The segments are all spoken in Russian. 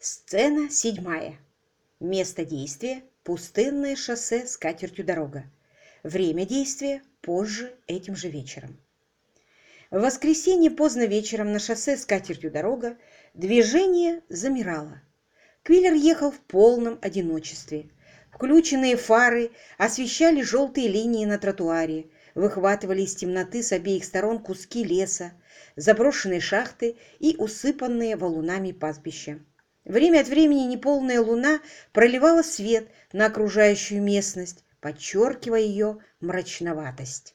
Сцена седьмая. Место действия – пустынное шоссе с катертью дорога. Время действия – позже этим же вечером. В воскресенье поздно вечером на шоссе с катертью дорога движение замирало. Квиллер ехал в полном одиночестве. Включенные фары освещали желтые линии на тротуаре, выхватывали из темноты с обеих сторон куски леса, заброшенные шахты и усыпанные валунами пастбища. Время от времени неполная луна проливала свет на окружающую местность, подчеркивая ее мрачноватость.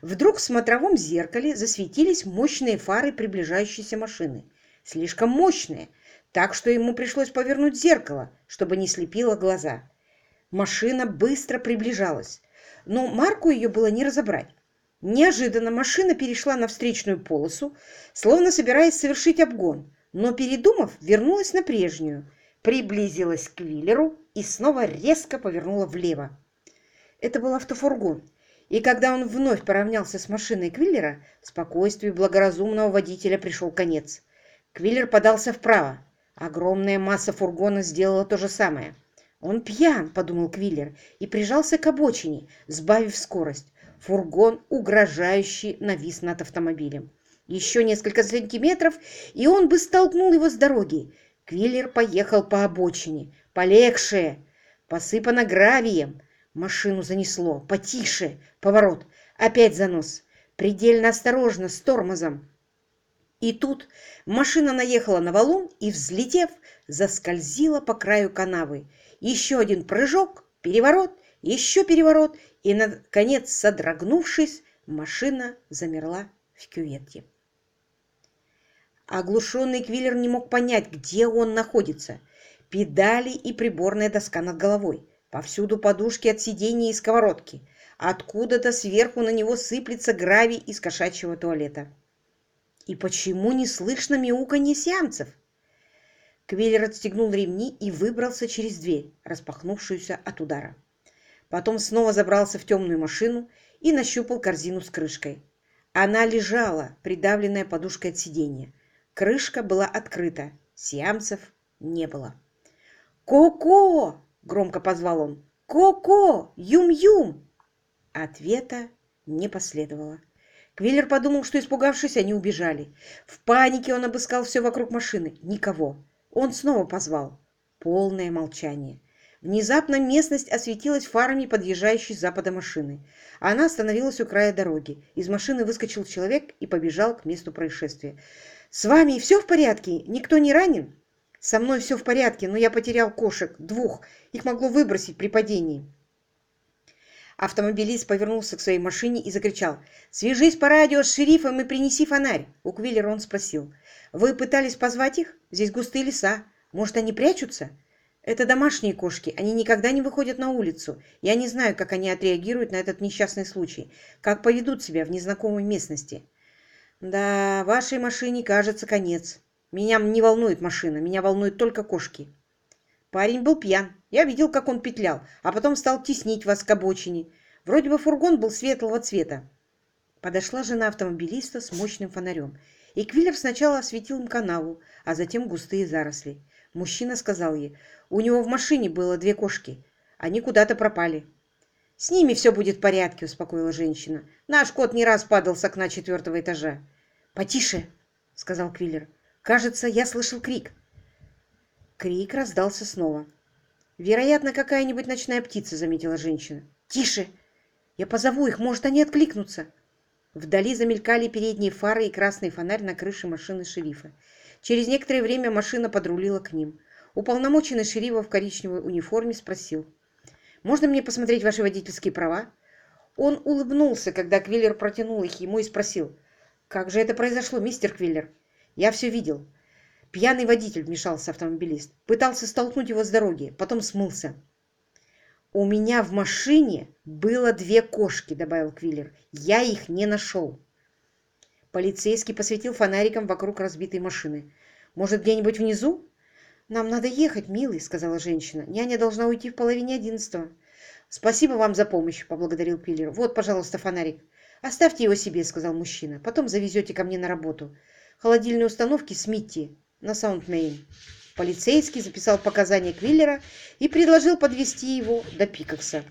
Вдруг в смотровом зеркале засветились мощные фары приближающейся машины. Слишком мощные, так что ему пришлось повернуть зеркало, чтобы не слепило глаза. Машина быстро приближалась, но марку ее было не разобрать. Неожиданно машина перешла на встречную полосу, словно собираясь совершить обгон, но, передумав, вернулась на прежнюю, приблизилась к Виллеру и снова резко повернула влево. Это был автофургон, и когда он вновь поравнялся с машиной Квиллера, спокойствию благоразумного водителя пришел конец. Квиллер подался вправо. Огромная масса фургона сделала то же самое. «Он пьян», — подумал Квиллер, и прижался к обочине, сбавив скорость. Фургон угрожающий навис над автомобилем. Еще несколько сантиметров, и он бы столкнул его с дороги. Квиллер поехал по обочине. Полегче, посыпано гравием. Машину занесло. Потише. Поворот. Опять занос. Предельно осторожно, с тормозом. И тут машина наехала на валун и, взлетев, заскользила по краю канавы. Еще один прыжок, переворот, еще переворот, и, наконец, содрогнувшись, машина замерла в кювете. Оглушенный Квиллер не мог понять, где он находится. Педали и приборная доска над головой. Повсюду подушки от сидения и сковородки. Откуда-то сверху на него сыплется гравий из кошачьего туалета. И почему не слышно мяуканье сиамцев? Квиллер отстегнул ремни и выбрался через дверь, распахнувшуюся от удара. Потом снова забрался в темную машину и нащупал корзину с крышкой. Она лежала, придавленная подушкой от сидения. Крышка была открыта. Сиамцев не было. «Ко-ко!» — громко позвал он. «Ко-ко! Юм-юм!» Ответа не последовало. Квиллер подумал, что, испугавшись, они убежали. В панике он обыскал все вокруг машины. Никого. Он снова позвал. Полное молчание. Внезапно местность осветилась фарами подъезжающей с запада машины. Она остановилась у края дороги. Из машины выскочил человек и побежал к месту происшествия. «С вами все в порядке? Никто не ранен?» «Со мной все в порядке, но я потерял кошек. Двух. Их могло выбросить при падении». Автомобилист повернулся к своей машине и закричал. «Свяжись по радио с шерифом и принеси фонарь!» У Квиллера он спросил. «Вы пытались позвать их? Здесь густые леса. Может, они прячутся?» «Это домашние кошки. Они никогда не выходят на улицу. Я не знаю, как они отреагируют на этот несчастный случай. Как поведут себя в незнакомой местности». Да, вашей машине, кажется, конец. Меня не волнует машина, меня волнуют только кошки. Парень был пьян. Я видел, как он петлял, а потом стал теснить вас к обочине. Вроде бы фургон был светлого цвета. Подошла жена автомобилиста с мощным фонарем. И Квиллер сначала осветил им канаву, а затем густые заросли. Мужчина сказал ей, у него в машине было две кошки. Они куда-то пропали. «С ними все будет в порядке», — успокоила женщина. «Наш кот не раз падал с окна четвертого этажа. «Потише!» — сказал Квиллер. «Кажется, я слышал крик». Крик раздался снова. «Вероятно, какая-нибудь ночная птица», — заметила женщина. «Тише! Я позову их, может, они откликнутся». Вдали замелькали передние фары и красный фонарь на крыше машины шерифа. Через некоторое время машина подрулила к ним. Уполномоченный шерифа в коричневой униформе спросил. «Можно мне посмотреть ваши водительские права?» Он улыбнулся, когда Квиллер протянул их ему и спросил. «Как же это произошло, мистер Квиллер?» «Я все видел». Пьяный водитель вмешался автомобилист. Пытался столкнуть его с дороги, потом смылся. «У меня в машине было две кошки», — добавил Квиллер. «Я их не нашел». Полицейский посветил фонариком вокруг разбитой машины. «Может, где-нибудь внизу?» «Нам надо ехать, милый», — сказала женщина. «Няня должна уйти в половине одиннадцатого». «Спасибо вам за помощь», — поблагодарил Квиллер. «Вот, пожалуйста, фонарик». «Оставьте его себе», — сказал мужчина. «Потом завезете ко мне на работу. Холодильные установки сметьте на Саундмейн». Полицейский записал показания Квиллера и предложил подвести его до Пикакса.